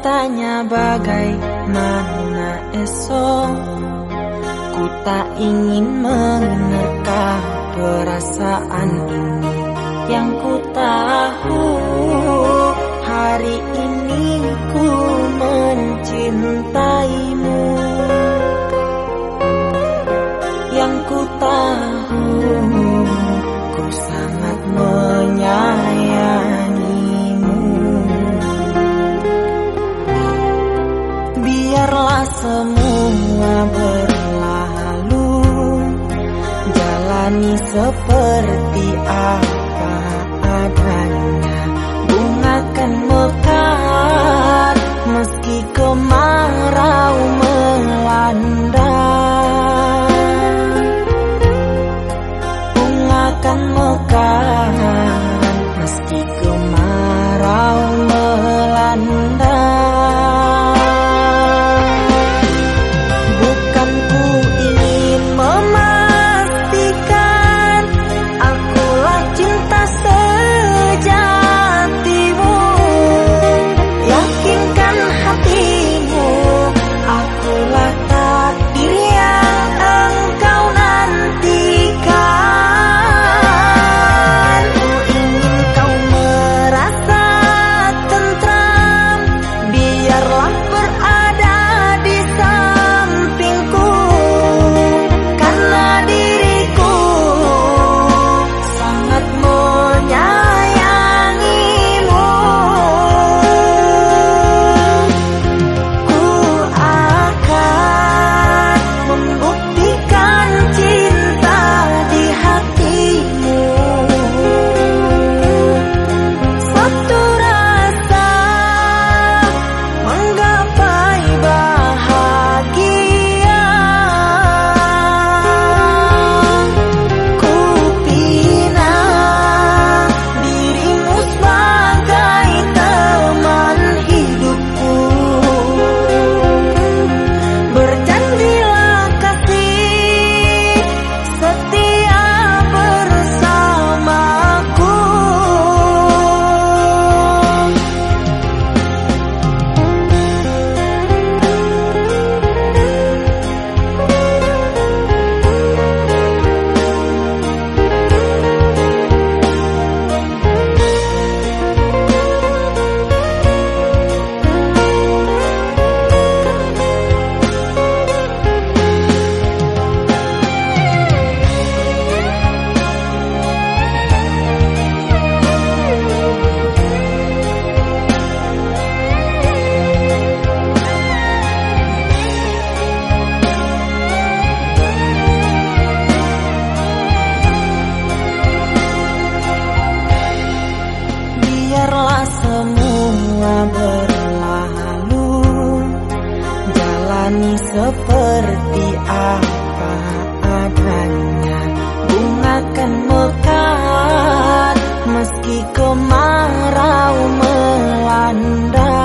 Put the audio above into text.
Tanya bagaimana esok. Ku tak ingin menerka perasaan ini. Yang ku tahu seperti apa adanya. Bunga kan mekar meski kemarau melanda. Bunga kan mekar ini seperti apa adanya. Bunga kan mekar meski kemarau melanda.